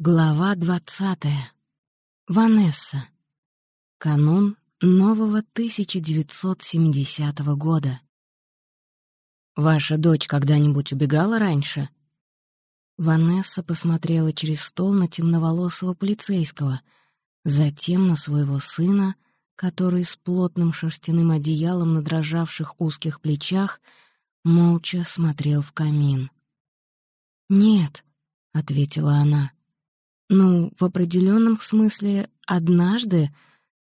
Глава двадцатая. Ванесса. Канун нового 1970 года. «Ваша дочь когда-нибудь убегала раньше?» Ванесса посмотрела через стол на темноволосого полицейского, затем на своего сына, который с плотным шерстяным одеялом на дрожавших узких плечах молча смотрел в камин. «Нет», — ответила она, — ну, в определенном смысле, однажды,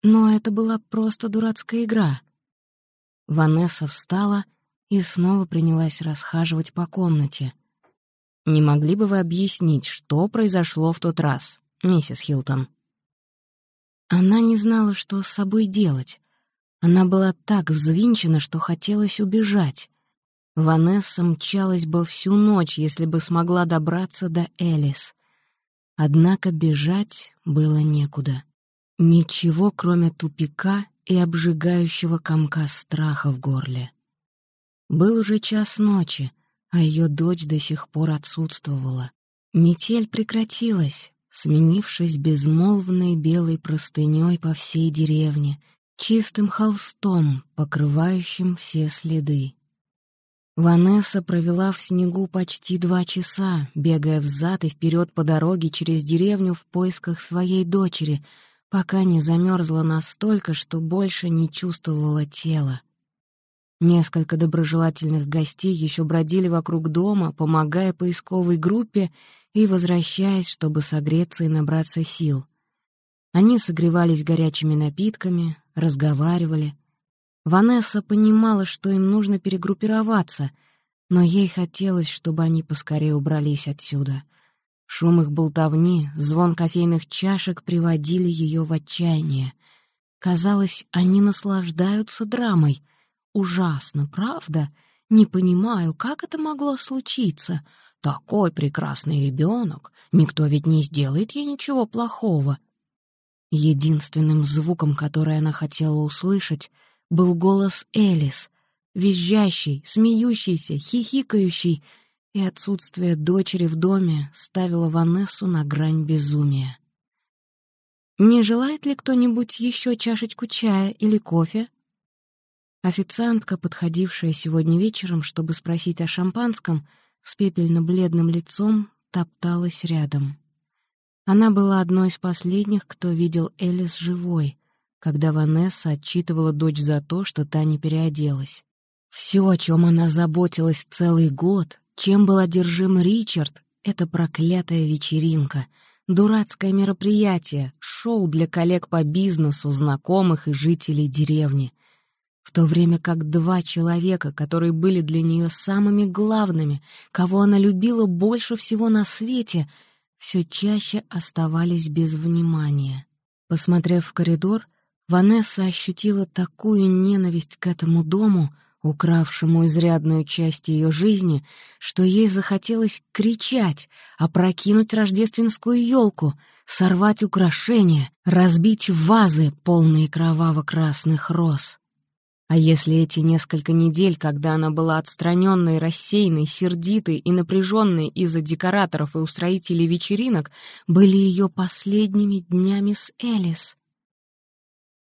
но это была просто дурацкая игра. Ванесса встала и снова принялась расхаживать по комнате. «Не могли бы вы объяснить, что произошло в тот раз, миссис Хилтон?» Она не знала, что с собой делать. Она была так взвинчена, что хотелось убежать. Ванесса мчалась бы всю ночь, если бы смогла добраться до Элис. Однако бежать было некуда. Ничего, кроме тупика и обжигающего комка страха в горле. Был уже час ночи, а ее дочь до сих пор отсутствовала. Метель прекратилась, сменившись безмолвной белой простыней по всей деревне, чистым холстом, покрывающим все следы. Ванесса провела в снегу почти два часа, бегая взад и вперед по дороге через деревню в поисках своей дочери, пока не замерзла настолько, что больше не чувствовала тела. Несколько доброжелательных гостей еще бродили вокруг дома, помогая поисковой группе и возвращаясь, чтобы согреться и набраться сил. Они согревались горячими напитками, разговаривали — Ванесса понимала, что им нужно перегруппироваться, но ей хотелось, чтобы они поскорее убрались отсюда. Шум их болтовни, звон кофейных чашек приводили ее в отчаяние. Казалось, они наслаждаются драмой. Ужасно, правда? Не понимаю, как это могло случиться. Такой прекрасный ребенок, никто ведь не сделает ей ничего плохого. Единственным звуком, который она хотела услышать — был голос Элис, визжащий, смеющийся, хихикающий, и отсутствие дочери в доме ставило Ванессу на грань безумия. «Не желает ли кто-нибудь еще чашечку чая или кофе?» Официантка, подходившая сегодня вечером, чтобы спросить о шампанском, с пепельно-бледным лицом топталась рядом. Она была одной из последних, кто видел Элис живой, когда Ванесса отчитывала дочь за то, что та не переоделась. Все, о чем она заботилась целый год, чем был одержим Ричард, это проклятая вечеринка, дурацкое мероприятие, шоу для коллег по бизнесу, знакомых и жителей деревни. В то время как два человека, которые были для нее самыми главными, кого она любила больше всего на свете, все чаще оставались без внимания. Посмотрев в коридор, Ванесса ощутила такую ненависть к этому дому, укравшему изрядную часть ее жизни, что ей захотелось кричать, опрокинуть рождественскую елку, сорвать украшения, разбить вазы, полные кроваво-красных роз. А если эти несколько недель, когда она была отстраненной, рассеянной, сердитой и напряженной из-за декораторов и устроителей вечеринок, были ее последними днями с Элис?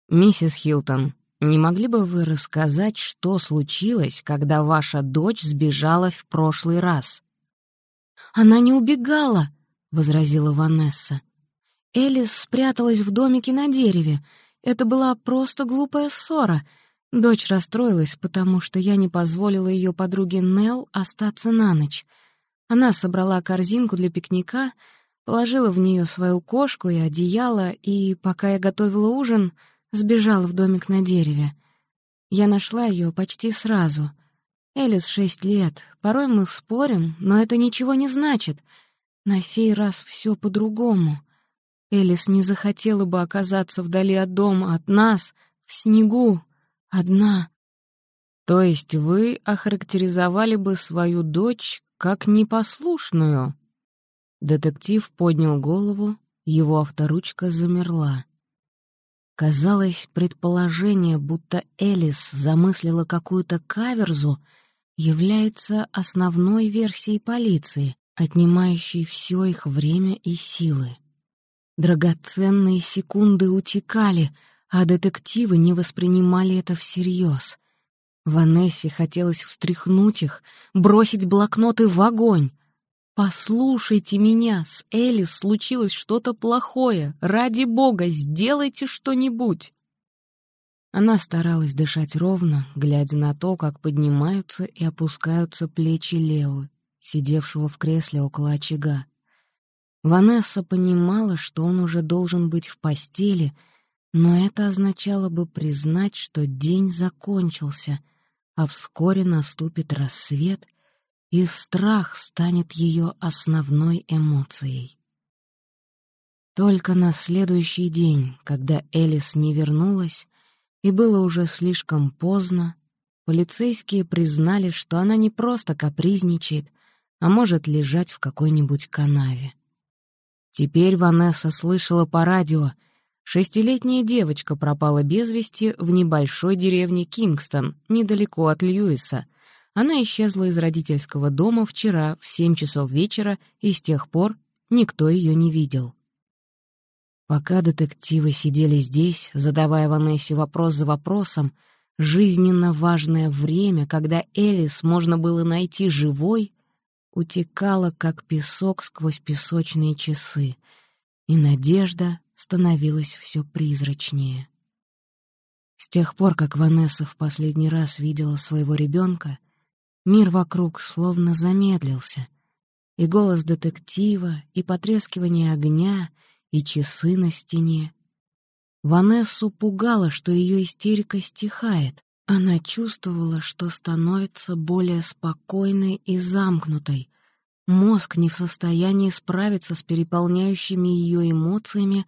«Миссис Хилтон, не могли бы вы рассказать, что случилось, когда ваша дочь сбежала в прошлый раз?» «Она не убегала», — возразила Ванесса. Элис спряталась в домике на дереве. Это была просто глупая ссора. Дочь расстроилась, потому что я не позволила ее подруге Нелл остаться на ночь. Она собрала корзинку для пикника, положила в нее свою кошку и одеяло, и, пока я готовила ужин, сбежала в домик на дереве. Я нашла ее почти сразу. Элис шесть лет. Порой мы спорим, но это ничего не значит. На сей раз все по-другому. Элис не захотела бы оказаться вдали от дома, от нас, в снегу, одна. То есть вы охарактеризовали бы свою дочь как непослушную? Детектив поднял голову, его авторучка замерла. Казалось, предположение, будто Элис замыслила какую-то каверзу, является основной версией полиции. отнимающий все их время и силы. Драгоценные секунды утекали, а детективы не воспринимали это всерьез. Ванессе хотелось встряхнуть их, бросить блокноты в огонь. «Послушайте меня, с Элис случилось что-то плохое. Ради бога, сделайте что-нибудь!» Она старалась дышать ровно, глядя на то, как поднимаются и опускаются плечи Лео, сидевшего в кресле около очага. Ванесса понимала, что он уже должен быть в постели, но это означало бы признать, что день закончился — а вскоре наступит рассвет, и страх станет ее основной эмоцией. Только на следующий день, когда Элис не вернулась, и было уже слишком поздно, полицейские признали, что она не просто капризничает, а может лежать в какой-нибудь канаве. Теперь Ванесса слышала по радио — Шестилетняя девочка пропала без вести в небольшой деревне Кингстон, недалеко от Льюиса. Она исчезла из родительского дома вчера в семь часов вечера, и с тех пор никто ее не видел. Пока детективы сидели здесь, задавая Ванессе вопрос за вопросом, жизненно важное время, когда Элис можно было найти живой, утекало, как песок сквозь песочные часы, и надежда становилось все призрачнее. С тех пор, как Ванесса в последний раз видела своего ребенка, мир вокруг словно замедлился, и голос детектива, и потрескивание огня, и часы на стене. Ванессу пугало, что ее истерика стихает. Она чувствовала, что становится более спокойной и замкнутой. Мозг не в состоянии справиться с переполняющими ее эмоциями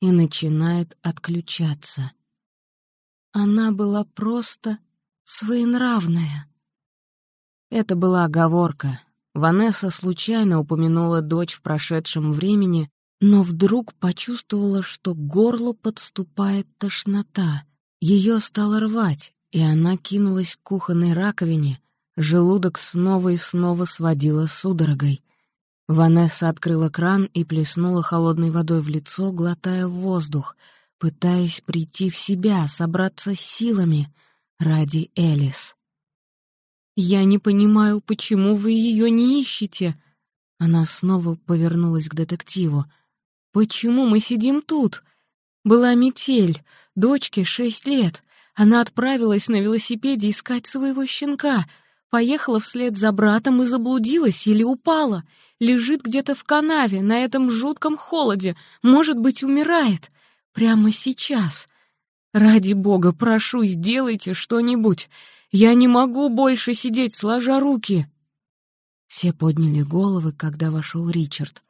и начинает отключаться. Она была просто своенравная. Это была оговорка. Ванесса случайно упомянула дочь в прошедшем времени, но вдруг почувствовала, что к горлу подступает тошнота. Ее стало рвать, и она кинулась к кухонной раковине. Желудок снова и снова сводила судорогой. Ванесса открыла кран и плеснула холодной водой в лицо, глотая воздух, пытаясь прийти в себя, собраться с силами ради Элис. «Я не понимаю, почему вы ее не ищете?» Она снова повернулась к детективу. «Почему мы сидим тут? Была метель, дочке шесть лет. Она отправилась на велосипеде искать своего щенка, поехала вслед за братом и заблудилась или упала, лежит где-то в канаве на этом жутком холоде, может быть, умирает. Прямо сейчас. Ради бога, прошу, сделайте что-нибудь. Я не могу больше сидеть, сложа руки. Все подняли головы, когда вошел Ричард.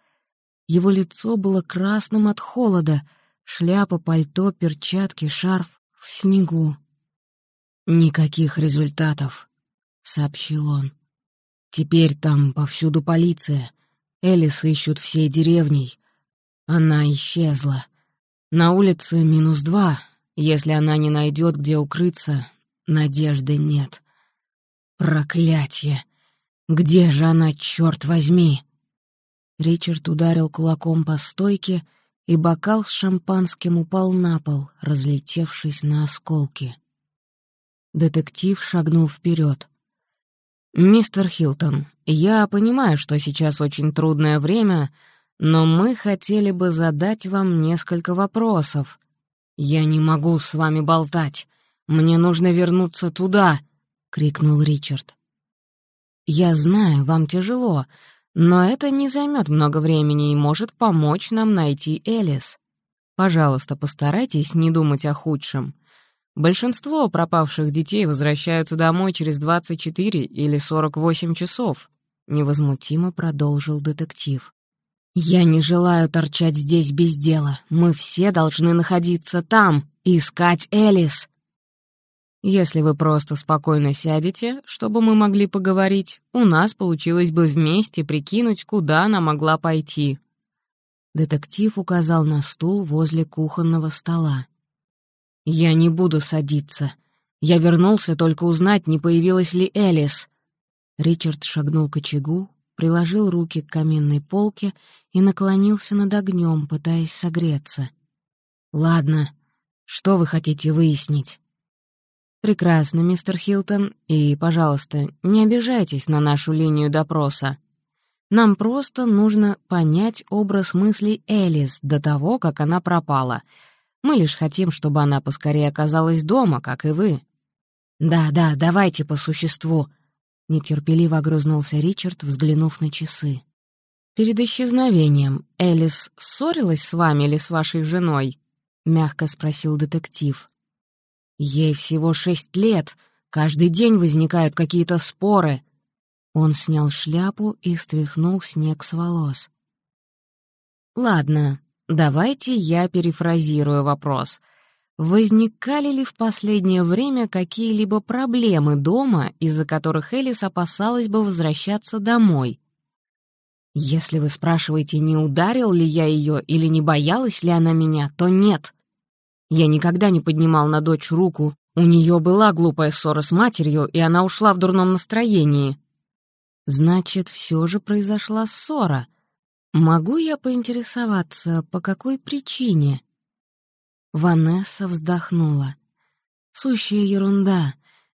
Его лицо было красным от холода, шляпа, пальто, перчатки, шарф в снегу. «Никаких результатов», — сообщил он. «Теперь там повсюду полиция. Элис ищут всей деревней. Она исчезла. На улице минус два. Если она не найдет, где укрыться, надежды нет. Проклятье! Где же она, черт возьми? Ричард ударил кулаком по стойке, и бокал с шампанским упал на пол, разлетевшись на осколки. Детектив шагнул вперед. «Мистер Хилтон, я понимаю, что сейчас очень трудное время, но мы хотели бы задать вам несколько вопросов. Я не могу с вами болтать. Мне нужно вернуться туда!» — крикнул Ричард. «Я знаю, вам тяжело, но это не займет много времени и может помочь нам найти Элис. Пожалуйста, постарайтесь не думать о худшем. Большинство пропавших детей возвращаются домой через 24 или 48 часов», — невозмутимо продолжил детектив. «Я не желаю торчать здесь без дела. Мы все должны находиться там искать Элис». «Если вы просто спокойно сядете, чтобы мы могли поговорить, у нас получилось бы вместе прикинуть, куда она могла пойти». Детектив указал на стул возле кухонного стола. «Я не буду садиться. Я вернулся только узнать, не появилась ли Элис». Ричард шагнул к очагу, приложил руки к каминной полке и наклонился над огнем, пытаясь согреться. «Ладно, что вы хотите выяснить?» «Прекрасно, мистер Хилтон, и, пожалуйста, не обижайтесь на нашу линию допроса. Нам просто нужно понять образ мыслей Элис до того, как она пропала. Мы лишь хотим, чтобы она поскорее оказалась дома, как и вы». «Да-да, давайте по существу», — нетерпеливо огрызнулся Ричард, взглянув на часы. «Перед исчезновением Элис ссорилась с вами или с вашей женой?» — мягко спросил детектив. «Ей всего шесть лет. Каждый день возникают какие-то споры». Он снял шляпу и стряхнул снег с волос. «Ладно, давайте я перефразирую вопрос. Возникали ли в последнее время какие-либо проблемы дома, из-за которых Элис опасалась бы возвращаться домой?» Если вы спрашиваете, не ударил ли я ее или не боялась ли она меня, то нет. Я никогда не поднимал на дочь руку. У нее была глупая ссора с матерью, и она ушла в дурном настроении. Значит, все же произошла ссора. Могу я поинтересоваться, по какой причине? Ванесса вздохнула. Сущая ерунда.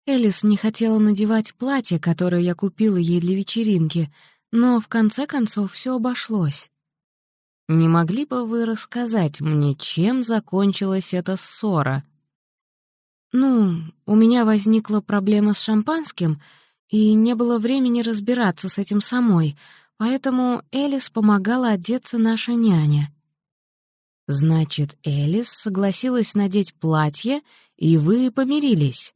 Элис не хотела надевать платье, которое я купила ей для вечеринки — но в конце концов все обошлось. Не могли бы вы рассказать мне, чем закончилась эта ссора? Ну, у меня возникла проблема с шампанским, и не было времени разбираться с этим самой, поэтому Элис помогала одеться наша няня. Значит, Элис согласилась надеть платье, и вы помирились.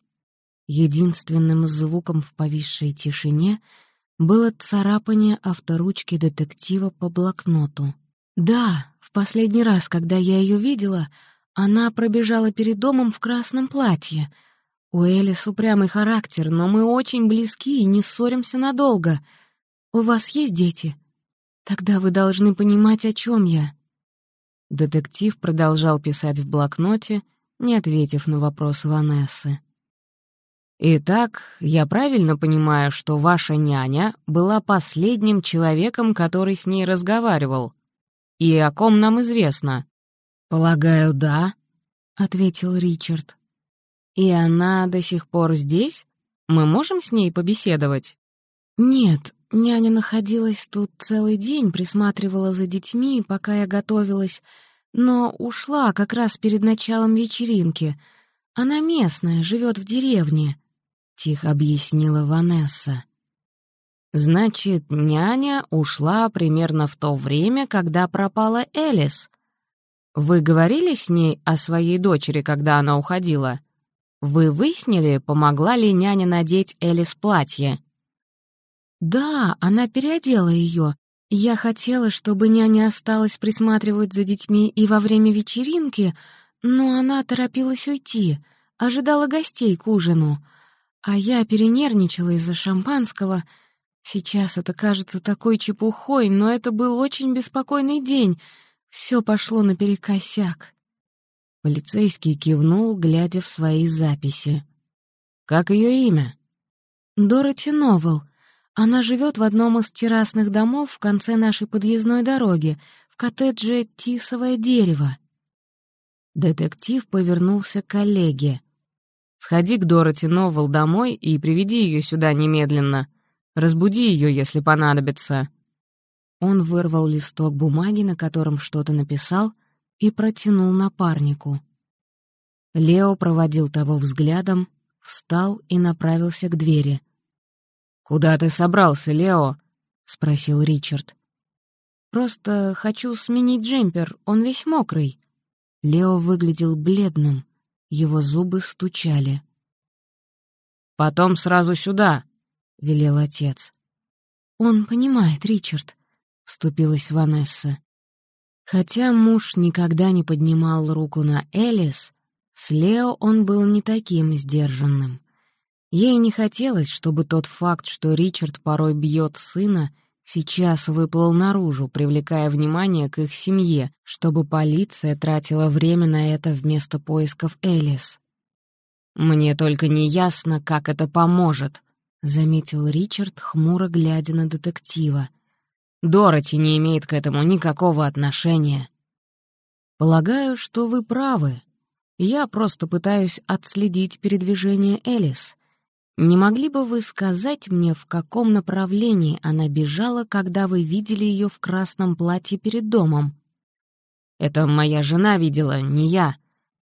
Единственным звуком в повисшей тишине — было царапание авторучки детектива по блокноту. Да, в последний раз, когда я ее видела, она пробежала перед домом в красном платье. У Элис упрямый характер, но мы очень близки и не ссоримся надолго. У вас есть дети? Тогда вы должны понимать, о чем я. Детектив продолжал писать в блокноте, не ответив на вопрос Ванессы. «Итак, я правильно понимаю, что ваша няня была последним человеком, который с ней разговаривал? И о ком нам известно?» «Полагаю, да», — ответил Ричард. «И она до сих пор здесь? Мы можем с ней побеседовать?» «Нет, няня находилась тут целый день, присматривала за детьми, пока я готовилась, но ушла как раз перед началом вечеринки. Она местная, живет в деревне». — тихо объяснила Ванесса. «Значит, няня ушла примерно в то время, когда пропала Элис. Вы говорили с ней о своей дочери, когда она уходила? Вы выяснили, помогла ли няня надеть Элис платье?» «Да, она переодела ее. Я хотела, чтобы няня осталась присматривать за детьми и во время вечеринки, но она торопилась уйти, ожидала гостей к ужину». А я перенервничала из-за шампанского. Сейчас это кажется такой чепухой, но это был очень беспокойный день. Все пошло наперекосяк. Полицейский кивнул, глядя в свои записи. «Как ее имя?» «Дороти Новелл. Она живет в одном из террасных домов в конце нашей подъездной дороги, в коттедже «Тисовое дерево». Детектив повернулся к коллеге. Сходи к Дороти Новелл домой и приведи ее сюда немедленно. Разбуди ее, если понадобится». Он вырвал листок бумаги, на котором что-то написал, и протянул напарнику. Лео проводил того взглядом, встал и направился к двери. «Куда ты собрался, Лео?» — спросил Ричард. «Просто хочу сменить джемпер, он весь мокрый». Лео выглядел бледным, его зубы стучали. «Потом сразу сюда», — велел отец. «Он понимает, Ричард», — вступилась Ванесса. Хотя муж никогда не поднимал руку на Элис, с Лео он был не таким сдержанным. Ей не хотелось, чтобы тот факт, что Ричард порой бьет сына, сейчас выплыл наружу, привлекая внимание к их семье, чтобы полиция тратила время на это вместо поисков Элис. «Мне только не ясно, как это поможет», — заметил Ричард, хмуро глядя на детектива — Дороти не имеет к этому никакого отношения. Полагаю, что вы правы. Я просто пытаюсь отследить передвижение Элис. Не могли бы вы сказать мне, в каком направлении она бежала, когда вы видели ее в красном платье перед домом? Это моя жена видела, не я.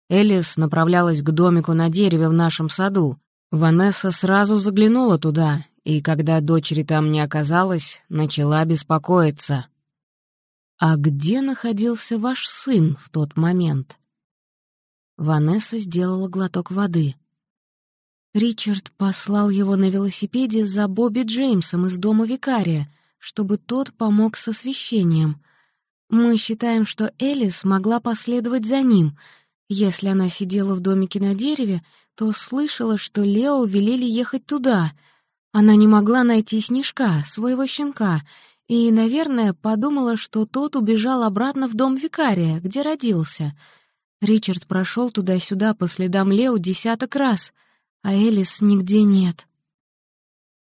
Элис направлялась к домику на дереве в нашем саду. Ванесса сразу заглянула туда, и когда дочери там не оказалось, начала беспокоиться. «А где находился ваш сын в тот момент?» Ванесса сделала глоток воды. Ричард послал его на велосипеде за Бобби Джеймсом из дома викария, чтобы тот помог с освещением. Мы считаем, что Элис могла последовать за ним. Если она сидела в домике на дереве, то слышала, что Лео велели ехать туда. Она не могла найти Снежка, своего щенка, и, наверное, подумала, что тот убежал обратно в дом викария, где родился. Ричард прошел туда-сюда по следам Лео десяток раз, а Элис нигде нет.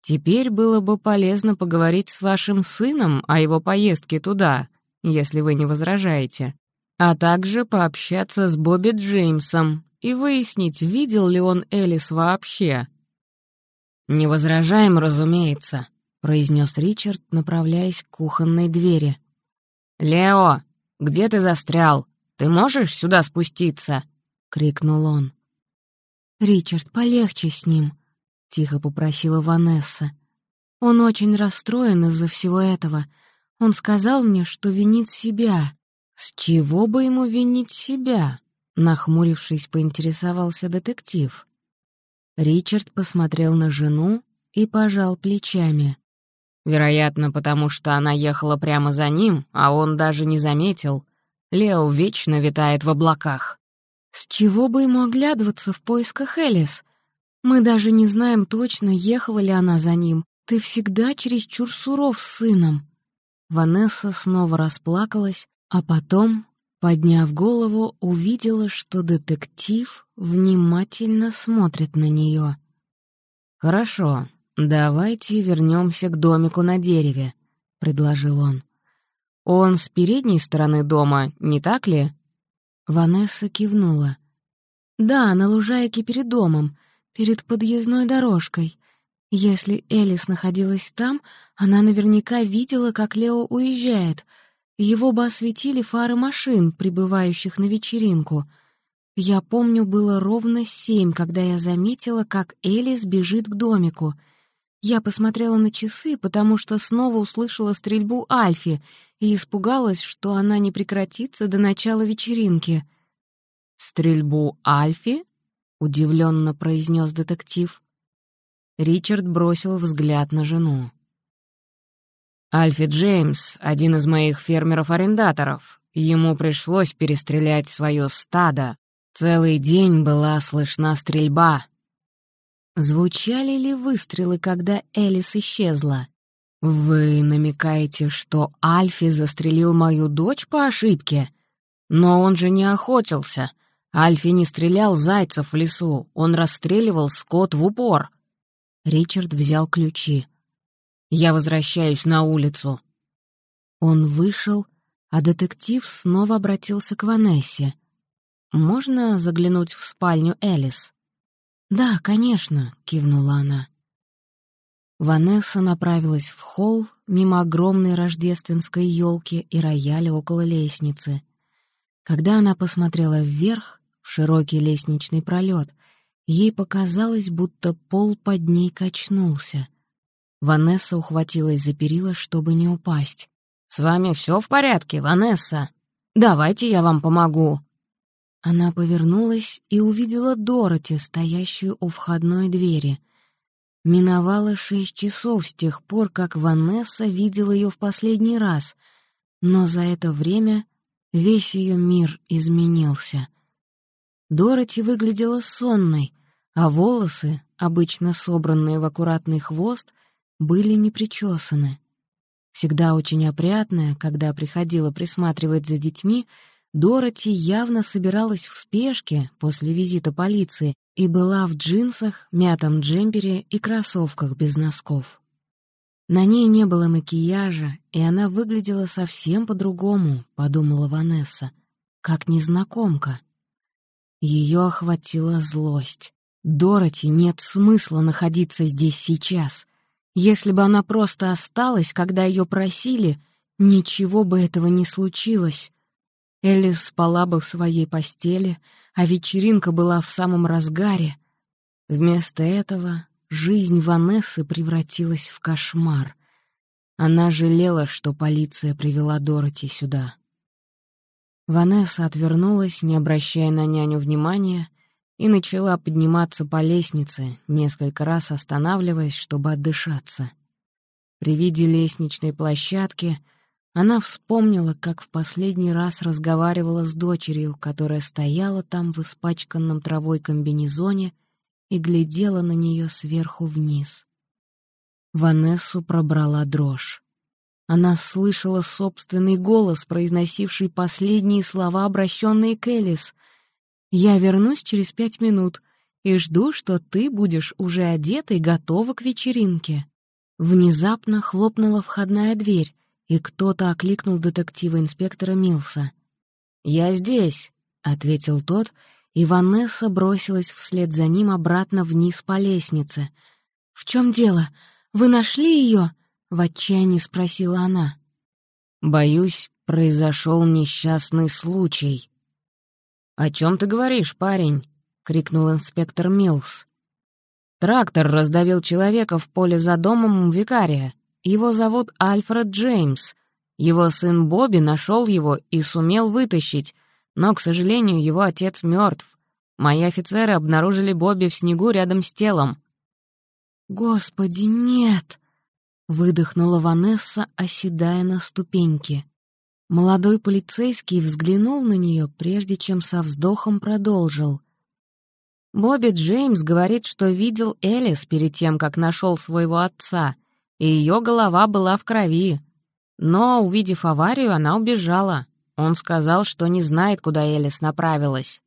«Теперь было бы полезно поговорить с вашим сыном о его поездке туда, если вы не возражаете, а также пообщаться с Бобби Джеймсом и выяснить, видел ли он Элис вообще». «Не возражаем, разумеется», — произнес Ричард, направляясь к кухонной двери. «Лео, где ты застрял? Ты можешь сюда спуститься?» — крикнул он. «Ричард, полегче с ним», — тихо попросила Ванесса. «Он очень расстроен из-за всего этого. Он сказал мне, что винит себя». «С чего бы ему винить себя?» — нахмурившись, поинтересовался детектив. Ричард посмотрел на жену и пожал плечами. Вероятно, потому что она ехала прямо за ним, а он даже не заметил. Лео вечно витает в облаках. С чего бы ему оглядываться в поисках Элис? Мы даже не знаем точно, ехала ли она за ним. Ты всегда чересчур суров с сыном. Ванесса снова расплакалась, а потом, подняв голову, увидела, что детектив внимательно смотрит на нее. «Хорошо, «Давайте вернемся к домику на дереве», — предложил он. «Он с передней стороны дома, не так ли?» Ванесса кивнула. «Да, на лужайке перед домом, перед подъездной дорожкой. Если Элис находилась там, она наверняка видела, как Лео уезжает. Его бы осветили фары машин, прибывающих на вечеринку. Я помню, было ровно семь, когда я заметила, как Элис бежит к домику — я посмотрела на часы, потому что снова услышала стрельбу Альфи и испугалась, что она не прекратится до начала вечеринки. «Стрельбу Альфи?» — удивленно произнес детектив. Ричард бросил взгляд на жену. «Альфи Джеймс — один из моих фермеров-арендаторов. Ему пришлось перестрелять свое стадо. Целый день была слышна стрельба. Звучали ли выстрелы, когда Элис исчезла? «Вы намекаете, что Альфи застрелил мою дочь по ошибке? Но он же не охотился. Альфи не стрелял зайцев в лесу, он расстреливал скот в упор». Ричард взял ключи. «Я возвращаюсь на улицу». Он вышел, а детектив снова обратился к Ванессе. «Можно заглянуть в спальню Элис?» «Да, конечно», — кивнула она. Ванесса направилась в холл мимо огромной рождественской елки и рояля около лестницы. Когда она посмотрела вверх, в широкий лестничный пролет, ей показалось, будто пол под ней качнулся. Ванесса ухватилась за перила, чтобы не упасть. «С вами все в порядке, Ванесса? Давайте я вам помогу», она повернулась и увидела Дороти, стоящую у входной двери. Миновало шесть часов с тех пор, как Ванесса видела ее в последний раз, но за это время весь ее мир изменился. Дороти выглядела сонной, а волосы, обычно собранные в аккуратный хвост, были не причесаны. Всегда очень опрятная, когда приходила присматривать за детьми, Дороти явно собиралась в спешке после визита полиции и была в джинсах, мятом джемпере и кроссовках без носков. На ней не было макияжа, и она выглядела совсем по-другому, подумала Ванесса, как незнакомка. Ее охватила злость. Дороти нет смысла находиться здесь сейчас. Если бы она просто осталась, когда ее просили, ничего бы этого не случилось. Элис спала бы в своей постели, а вечеринка была в самом разгаре. Вместо этого жизнь Ванессы превратилась в кошмар. Она жалела, что полиция привела Дороти сюда. Ванесса отвернулась, не обращая на няню внимания, и начала подниматься по лестнице, несколько раз останавливаясь, чтобы отдышаться. При виде лестничной площадки она вспомнила, как в последний раз разговаривала с дочерью, которая стояла там в испачканном травой комбинезоне и глядела на нее сверху вниз. Ванессу пробрала дрожь. Она слышала собственный голос, произносивший последние слова, обращенные к Элис. «Я вернусь через пять минут и жду, что ты будешь уже одета и готова к вечеринке». Внезапно хлопнула входная дверь, и кто-то окликнул детектива-инспектора Милса. «Я здесь», — ответил тот, и Ванесса бросилась вслед за ним обратно вниз по лестнице. «В чем дело? Вы нашли ее?» — в отчаянии спросила она. «Боюсь, произошел несчастный случай». «О чем ты говоришь, парень?» — крикнул инспектор Милс. «Трактор раздавил человека в поле за домом викария. Его зовут Альфред Джеймс. Его сын Бобби нашел его и сумел вытащить, но, к сожалению, его отец мертв. Мои офицеры обнаружили Бобби в снегу рядом с телом». «Господи, нет!» Выдохнула Ванесса, оседая на ступеньки. Молодой полицейский взглянул на нее, прежде чем со вздохом продолжил. «Бобби Джеймс говорит, что видел Элис перед тем, как нашел своего отца, и ее голова была в крови. Но, увидев аварию, она убежала. Он сказал, что не знает, куда Элис направилась».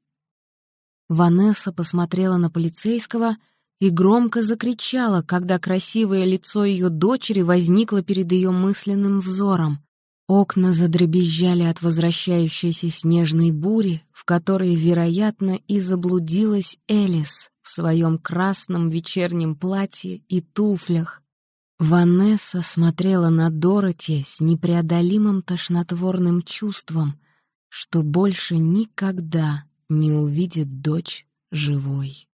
Ванесса посмотрела на полицейского — и громко закричала, когда красивое лицо ее дочери возникло перед ее мысленным взором. Окна задребезжали от возвращающейся снежной бури, в которой, вероятно, и заблудилась Элис в своем красном вечернем платье и туфлях. Ванесса смотрела на Дороти с непреодолимым тошнотворным чувством, что больше никогда не увидит дочь живой.